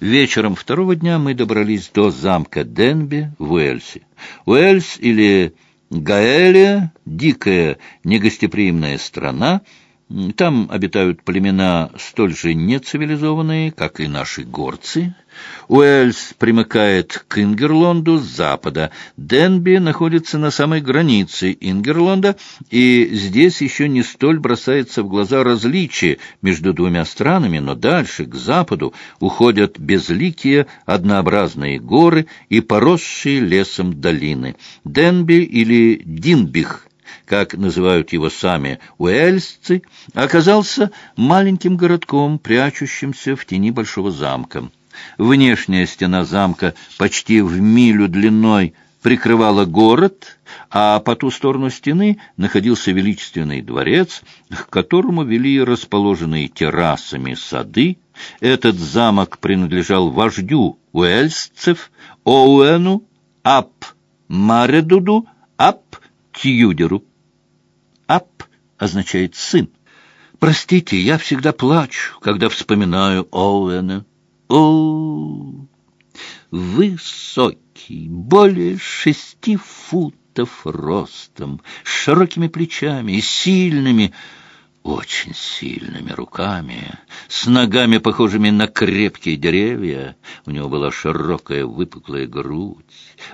Вечером второго дня мы добрались до замка Денби в Уэльсе. Уэльс или Гаэлия — дикая негостеприимная страна — там обитают племена столь же нецивилизованные, как и наши горцы. Уэльс примыкает к Ингерлонду с запада. Денби находится на самой границе Ингерлонда, и здесь еще не столь бросается в глаза различие между двумя странами, но дальше, к западу, уходят безликие однообразные горы и поросшие лесом долины. Денби или Динбих — как называют его сами уэльсцы, оказался маленьким городком, прячущимся в тени большого замка. Внешняя стена замка почти в милю длиной прикрывала город, а по ту сторону стены находился величественный дворец, к которому вели расположенные террасами сады. Этот замок принадлежал вождю уэльсцев Оуэну Ап Маредуду Ап Тьюдеру. «Ап» означает «сын». Простите, я всегда плачу, когда вспоминаю Оуэна. О, высокий, более шести футов ростом, с широкими плечами и сильными, очень сильными руками, с ногами, похожими на крепкие деревья. У него была широкая выпуклая грудь,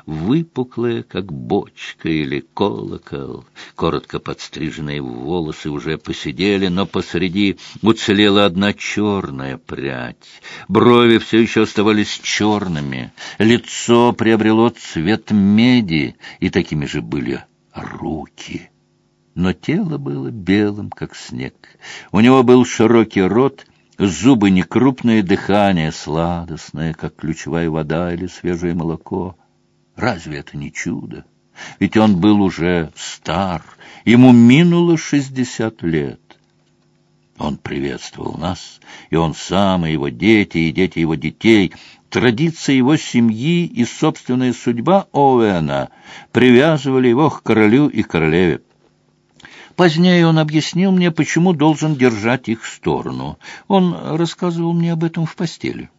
выпуклая, как бочка или колокол. Коротко подстриженные волосы уже посидели, но посреди уцелела одна черная прядь. Брови все еще оставались черными, лицо приобрело цвет меди, и такими же были руки но тело было белым, как снег. У него был широкий рот, зубы некрупное, дыхание сладостное, как ключевая вода или свежее молоко. Разве это не чудо? Ведь он был уже стар, ему минуло шестьдесят лет. Он приветствовал нас, и он сам, и его дети, и дети его детей. Традиция его семьи и собственная судьба Оуэна привязывали его к королю и королеве. Позднее он объяснил мне, почему должен держать их сторону. Он рассказывал мне об этом в постели.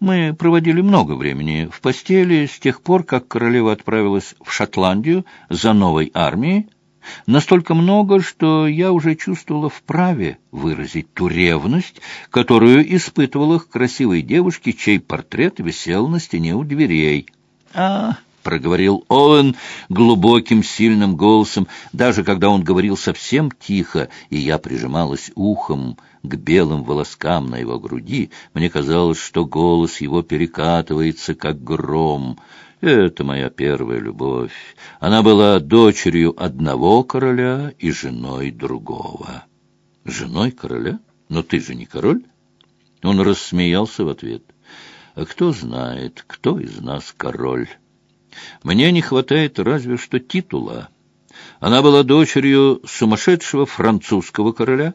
Мы проводили много времени в постели с тех пор, как королева отправилась в Шотландию за новой армией, настолько много, что я уже чувствовала вправе выразить ту ревность, которую испытывала к красивой девушке, чей портрет висел на стене у дверей. А проговорил Оуэн глубоким, сильным голосом, даже когда он говорил совсем тихо, и я прижималась ухом к белым волоскам на его груди, мне казалось, что голос его перекатывается, как гром. Это моя первая любовь. Она была дочерью одного короля и женой другого. Женой короля? Но ты же не король? Он рассмеялся в ответ. А кто знает, кто из нас король? Мне не хватает разве что титула. Она была дочерью сумасшедшего французского короля,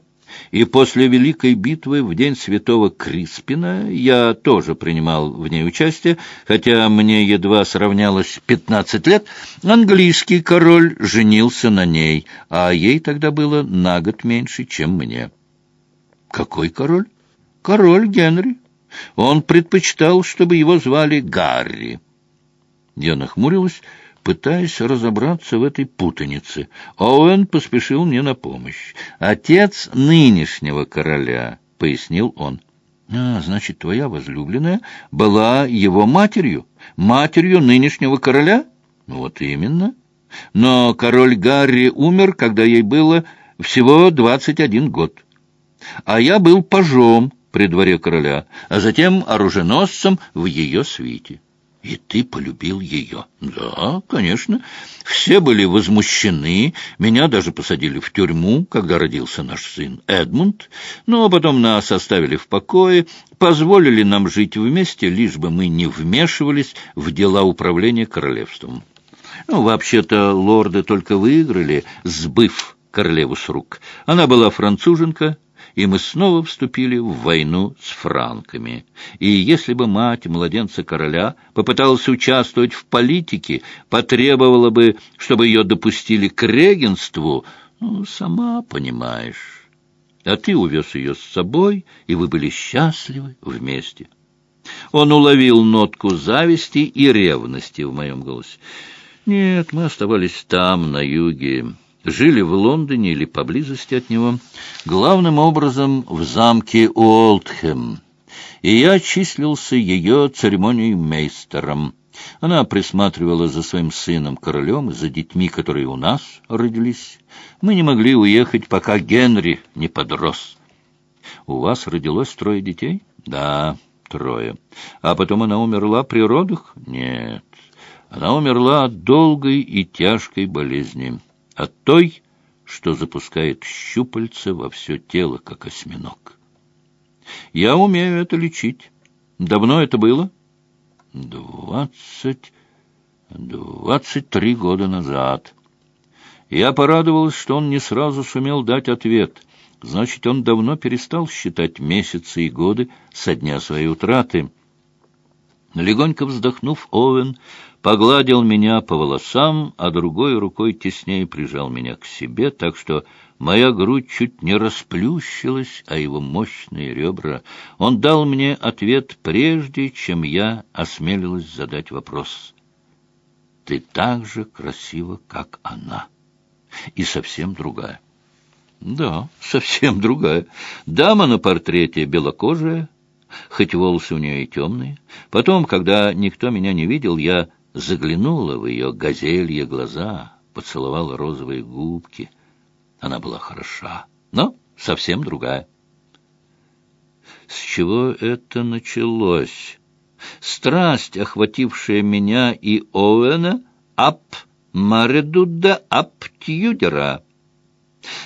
и после Великой битвы в день святого Криспина я тоже принимал в ней участие, хотя мне едва сравнялось пятнадцать лет, английский король женился на ней, а ей тогда было на год меньше, чем мне. Какой король? Король Генри. Он предпочитал, чтобы его звали Гарри. Я нахмурилась, пытаясь разобраться в этой путанице. Оуэн поспешил мне на помощь. «Отец нынешнего короля», — пояснил он. «А, значит, твоя возлюбленная была его матерью? Матерью нынешнего короля?» «Вот именно. Но король Гарри умер, когда ей было всего двадцать один год. А я был пажом при дворе короля, а затем оруженосцем в ее свите. И ты полюбил ее? Да, конечно. Все были возмущены, меня даже посадили в тюрьму, когда родился наш сын Эдмунд, но потом нас оставили в покое, позволили нам жить вместе, лишь бы мы не вмешивались в дела управления королевством. Ну, вообще-то лорды только выиграли, сбыв королеву с рук. Она была француженка, и мы снова вступили в войну с франками. И если бы мать младенца короля попыталась участвовать в политике, потребовала бы, чтобы ее допустили к регенству, ну, сама понимаешь. А ты увез ее с собой, и вы были счастливы вместе. Он уловил нотку зависти и ревности в моем голосе. Нет, мы оставались там, на юге жили в Лондоне или поблизости от него, главным образом в замке Уолтхэм, и я числился ее церемонией мейстером. Она присматривала за своим сыном-королем и за детьми, которые у нас родились. Мы не могли уехать, пока Генри не подрос. У вас родилось трое детей? Да, трое. А потом она умерла при родах? Нет. Она умерла от долгой и тяжкой болезни от той, что запускает щупальца во все тело, как осьминог. Я умею это лечить. Давно это было? Двадцать... двадцать три года назад. Я порадовалась, что он не сразу сумел дать ответ. Значит, он давно перестал считать месяцы и годы со дня своей утраты. Легонько вздохнув, Овен погладил меня по волосам, а другой рукой теснее прижал меня к себе, так что моя грудь чуть не расплющилась, а его мощные ребра. Он дал мне ответ прежде, чем я осмелилась задать вопрос. «Ты так же красива, как она, и совсем другая». «Да, совсем другая. Дама на портрете белокожая, хоть волосы у нее и темные. Потом, когда никто меня не видел, я заглянула в ее газелье глаза, поцеловала розовые губки. Она была хороша, но совсем другая. С чего это началось? Страсть, охватившая меня и Оуэна, ап Маредуда ап Тьюдера.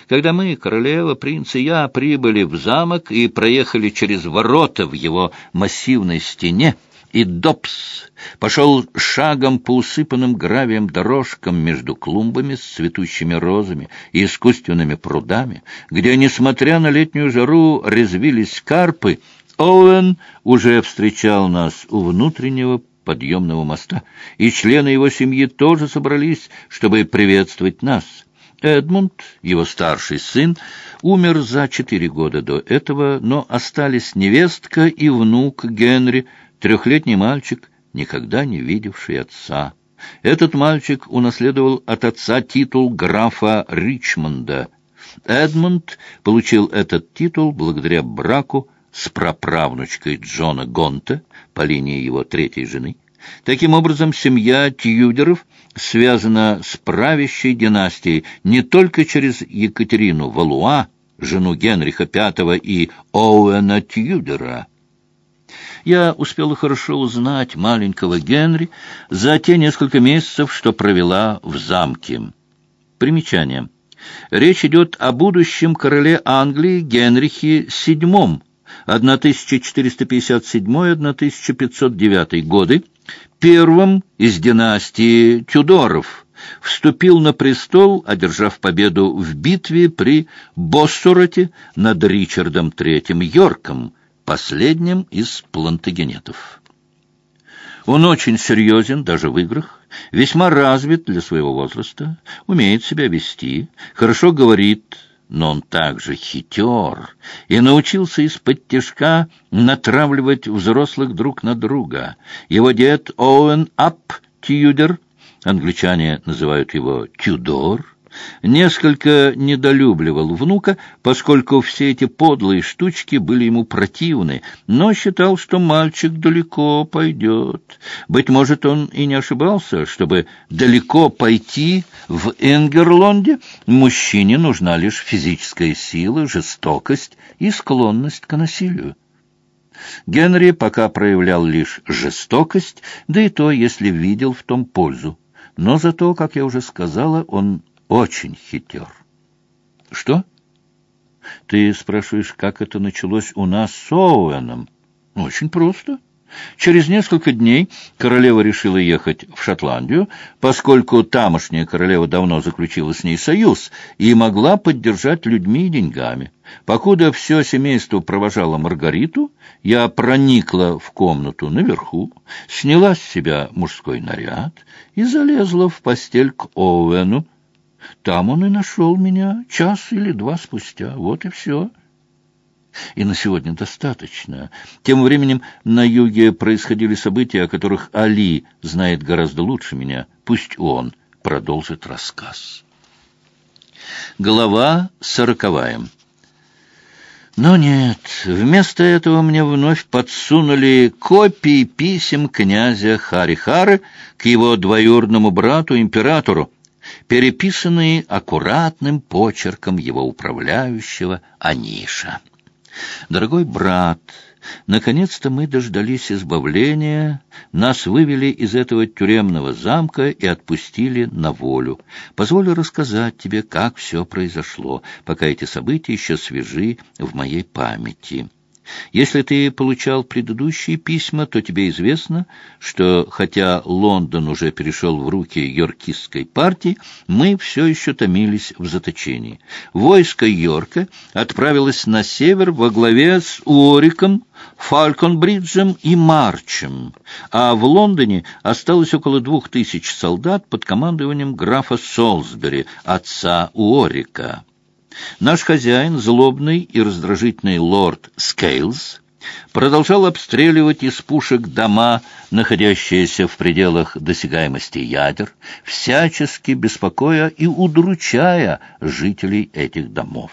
Когда мы, королева, принц и я, прибыли в замок и проехали через ворота в его массивной стене, и Добс пошел шагом по усыпанным гравием дорожкам между клумбами с цветущими розами и искусственными прудами, где, несмотря на летнюю жару, резвились карпы, Оуэн уже встречал нас у внутреннего подъемного моста, и члены его семьи тоже собрались, чтобы приветствовать нас — Эдмунд, его старший сын, умер за четыре года до этого, но остались невестка и внук Генри, трехлетний мальчик, никогда не видевший отца. Этот мальчик унаследовал от отца титул графа Ричмонда. Эдмунд получил этот титул благодаря браку с праправнучкой Джона Гонта по линии его третьей жены. Таким образом, семья Тьюдеров связана с правящей династией не только через Екатерину Валуа, жену Генриха V и Оуэна Тьюдера. Я успела хорошо узнать маленького Генри за те несколько месяцев, что провела в замке. Примечание. Речь идет о будущем короле Англии Генрихе VII, 1457-1509 годы, первым из династии Тюдоров, вступил на престол, одержав победу в битве при Боссороте над Ричардом III Йорком, последним из плантагенетов. Он очень серьезен даже в играх, весьма развит для своего возраста, умеет себя вести, хорошо говорит но он также хитер и научился из-под тяжка натравливать взрослых друг на друга. Его дед Оуэн Ап Тьюдер, англичане называют его Тюдор, Несколько недолюбливал внука, поскольку все эти подлые штучки были ему противны, но считал, что мальчик далеко пойдет. Быть может, он и не ошибался, чтобы далеко пойти в Энгерлонде, мужчине нужна лишь физическая сила, жестокость и склонность к насилию. Генри пока проявлял лишь жестокость, да и то, если видел в том пользу. Но зато, как я уже сказала, он очень хитер. Что? Ты спрашиваешь, как это началось у нас с Оуэном? Очень просто. Через несколько дней королева решила ехать в Шотландию, поскольку тамошняя королева давно заключила с ней союз и могла поддержать людьми и деньгами. Покуда все семейство провожало Маргариту, я проникла в комнату наверху, сняла с себя мужской наряд и залезла в постель к Оуэну, там он и нашел меня час или два спустя. Вот и все. И на сегодня достаточно. Тем временем на юге происходили события, о которых Али знает гораздо лучше меня. Пусть он продолжит рассказ. Глава сороковая. Но нет, вместо этого мне вновь подсунули копии писем князя Харихары к его двоюродному брату-императору, переписанные аккуратным почерком его управляющего Аниша. «Дорогой брат, наконец-то мы дождались избавления, нас вывели из этого тюремного замка и отпустили на волю. Позволю рассказать тебе, как все произошло, пока эти события еще свежи в моей памяти». Если ты получал предыдущие письма, то тебе известно, что, хотя Лондон уже перешел в руки йоркистской партии, мы все еще томились в заточении. Войско Йорка отправилось на север во главе с Уориком, Фальконбриджем и Марчем, а в Лондоне осталось около двух тысяч солдат под командованием графа Солсбери, отца Уорика. Наш хозяин, злобный и раздражительный лорд Скейлс, продолжал обстреливать из пушек дома, находящиеся в пределах досягаемости ядер, всячески беспокоя и удручая жителей этих домов.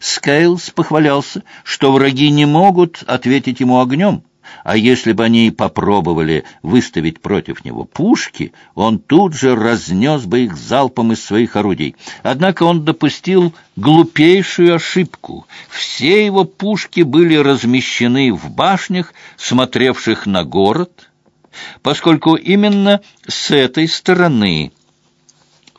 Скейлс похвалялся, что враги не могут ответить ему огнем, а если бы они попробовали выставить против него пушки, он тут же разнес бы их залпом из своих орудий. Однако он допустил глупейшую ошибку. Все его пушки были размещены в башнях, смотревших на город, поскольку именно с этой стороны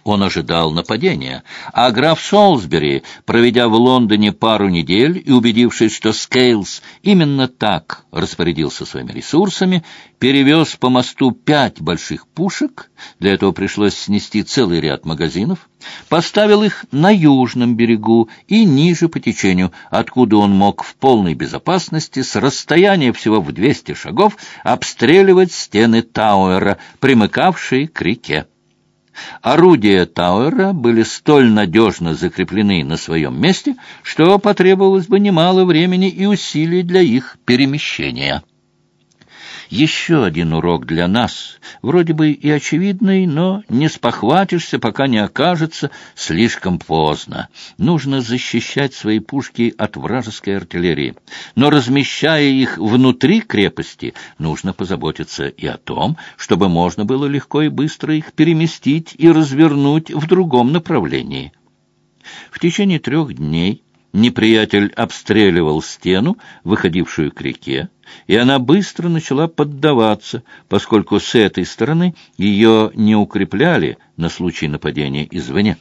он ожидал нападения, а граф Солсбери, проведя в Лондоне пару недель и убедившись, что Скейлс именно так распорядился своими ресурсами, перевез по мосту пять больших пушек, для этого пришлось снести целый ряд магазинов, поставил их на южном берегу и ниже по течению, откуда он мог в полной безопасности с расстояния всего в 200 шагов обстреливать стены Тауэра, примыкавшие к реке. Орудия Тауэра были столь надежно закреплены на своем месте, что потребовалось бы немало времени и усилий для их перемещения. Еще один урок для нас, вроде бы и очевидный, но не спохватишься, пока не окажется слишком поздно. Нужно защищать свои пушки от вражеской артиллерии. Но размещая их внутри крепости, нужно позаботиться и о том, чтобы можно было легко и быстро их переместить и развернуть в другом направлении. В течение трех дней неприятель обстреливал стену, выходившую к реке, и она быстро начала поддаваться, поскольку с этой стороны ее не укрепляли на случай нападения извне.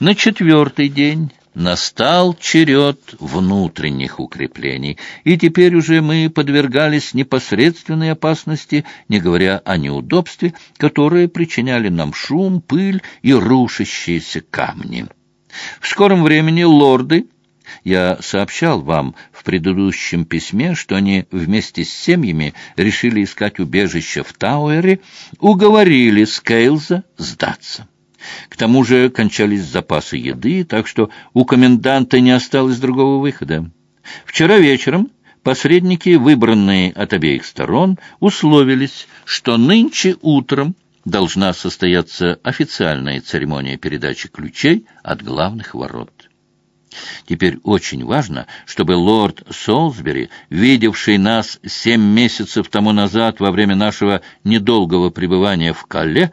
На четвертый день настал черед внутренних укреплений, и теперь уже мы подвергались непосредственной опасности, не говоря о неудобстве, которые причиняли нам шум, пыль и рушащиеся камни. В скором времени лорды я сообщал вам в предыдущем письме, что они вместе с семьями решили искать убежище в Тауэре, уговорили Скейлза сдаться. К тому же кончались запасы еды, так что у коменданта не осталось другого выхода. Вчера вечером посредники, выбранные от обеих сторон, условились, что нынче утром должна состояться официальная церемония передачи ключей от главных ворот. Теперь очень важно, чтобы лорд Солсбери, видевший нас семь месяцев тому назад во время нашего недолгого пребывания в Кале,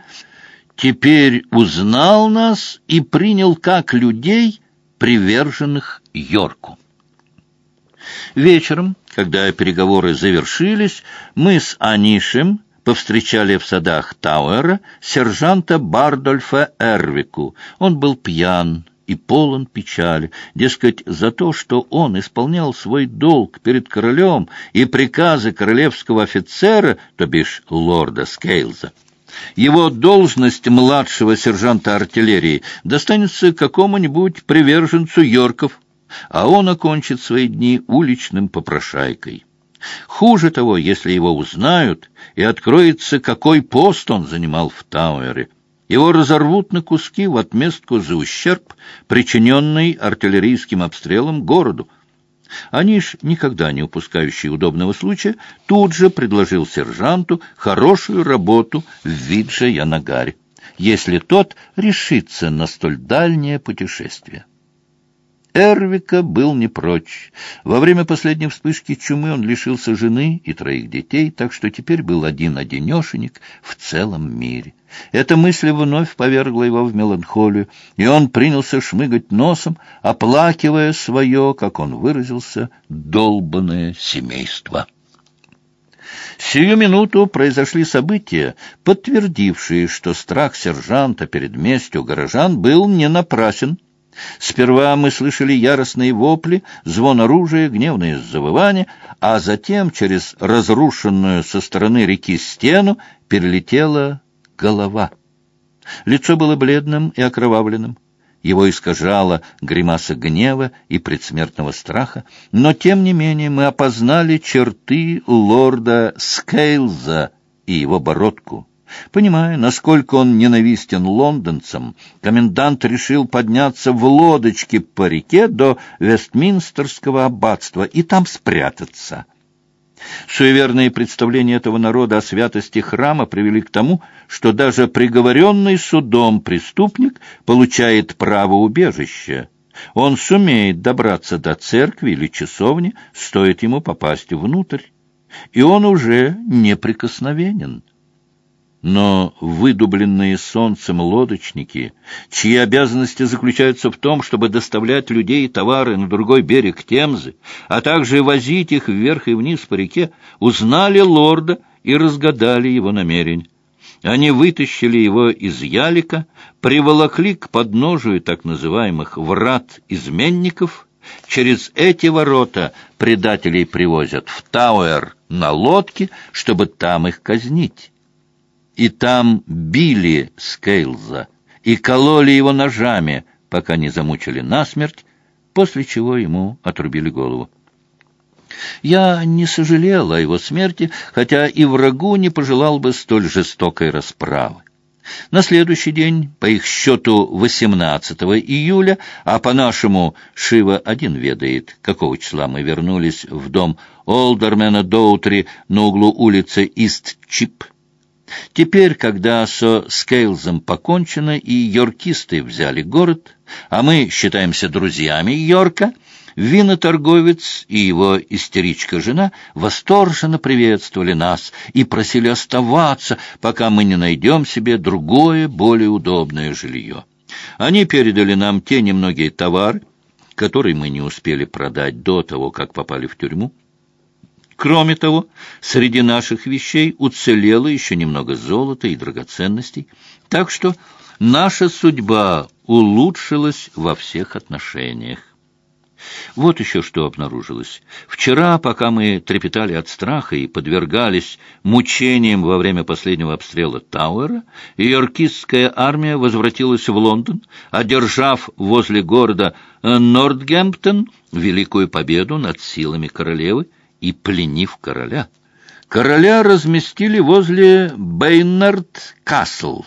теперь узнал нас и принял как людей, приверженных Йорку. Вечером, когда переговоры завершились, мы с Анишем повстречали в садах Тауэра сержанта Бардольфа Эрвику. Он был пьян и полон печали, дескать, за то, что он исполнял свой долг перед королем и приказы королевского офицера, то бишь лорда Скейлза. Его должность младшего сержанта артиллерии достанется какому-нибудь приверженцу Йорков, а он окончит свои дни уличным попрошайкой. Хуже того, если его узнают, и откроется, какой пост он занимал в Тауэре. Его разорвут на куски в отместку за ущерб, причиненный артиллерийским обстрелом городу. Аниш, никогда не упускающий удобного случая, тут же предложил сержанту хорошую работу в Видже-Янагаре, если тот решится на столь дальнее путешествие. Эрвика был не прочь. Во время последней вспышки чумы он лишился жены и троих детей, так что теперь был один-одинешенек в целом мире. Эта мысль вновь повергла его в меланхолию, и он принялся шмыгать носом, оплакивая свое, как он выразился, долбанное семейство. Сию минуту произошли события, подтвердившие, что страх сержанта перед местью горожан был не напрасен. Сперва мы слышали яростные вопли, звон оружия, гневные завывания, а затем через разрушенную со стороны реки стену перелетела голова. Лицо было бледным и окровавленным. Его искажала гримаса гнева и предсмертного страха, но, тем не менее, мы опознали черты лорда Скейлза и его бородку. Понимая, насколько он ненавистен лондонцам, комендант решил подняться в лодочке по реке до Вестминстерского аббатства и там спрятаться. Суеверные представления этого народа о святости храма привели к тому, что даже приговоренный судом преступник получает право убежища. Он сумеет добраться до церкви или часовни, стоит ему попасть внутрь, и он уже неприкосновенен но выдубленные солнцем лодочники, чьи обязанности заключаются в том, чтобы доставлять людей и товары на другой берег Темзы, а также возить их вверх и вниз по реке, узнали лорда и разгадали его намерение. Они вытащили его из ялика, приволокли к подножию так называемых «врат изменников», Через эти ворота предателей привозят в Тауэр на лодке, чтобы там их казнить и там били Скейлза и кололи его ножами, пока не замучили насмерть, после чего ему отрубили голову. Я не сожалел о его смерти, хотя и врагу не пожелал бы столь жестокой расправы. На следующий день, по их счету 18 июля, а по-нашему Шива один ведает, какого числа мы вернулись в дом Олдермена Доутри на углу улицы Ист-Чип, Теперь, когда со Скейлзом покончено и йоркисты взяли город, а мы считаемся друзьями Йорка, виноторговец и его истеричка-жена восторженно приветствовали нас и просили оставаться, пока мы не найдем себе другое, более удобное жилье. Они передали нам те немногие товары, которые мы не успели продать до того, как попали в тюрьму. Кроме того, среди наших вещей уцелело еще немного золота и драгоценностей, так что наша судьба улучшилась во всех отношениях. Вот еще что обнаружилось. Вчера, пока мы трепетали от страха и подвергались мучениям во время последнего обстрела Тауэра, йоркистская армия возвратилась в Лондон, одержав возле города Нортгемптон великую победу над силами королевы, и пленив короля. Короля разместили возле Бейнард-Касл,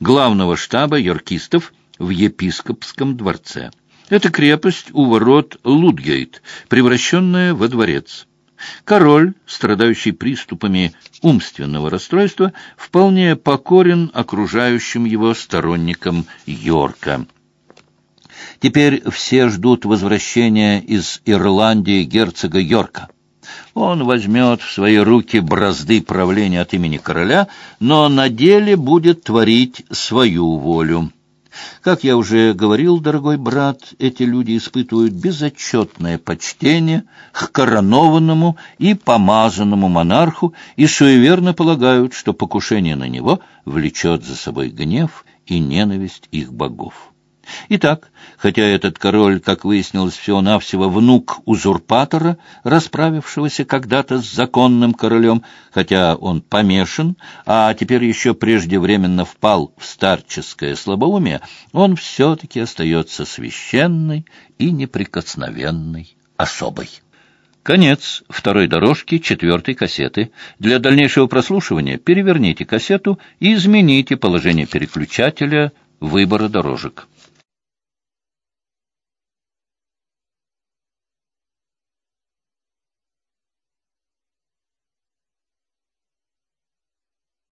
главного штаба йоркистов в епископском дворце. Это крепость у ворот Лудгейт, превращенная во дворец. Король, страдающий приступами умственного расстройства, вполне покорен окружающим его сторонникам Йорка. Теперь все ждут возвращения из Ирландии герцога Йорка. Он возьмет в свои руки бразды правления от имени короля, но на деле будет творить свою волю. Как я уже говорил, дорогой брат, эти люди испытывают безотчетное почтение к коронованному и помазанному монарху и суеверно полагают, что покушение на него влечет за собой гнев и ненависть их богов. Итак, хотя этот король, как выяснилось, всего-навсего внук узурпатора, расправившегося когда-то с законным королем, хотя он помешан, а теперь еще преждевременно впал в старческое слабоумие, он все-таки остается священной и неприкосновенной особой. Конец второй дорожки четвертой кассеты. Для дальнейшего прослушивания переверните кассету и измените положение переключателя выбора дорожек.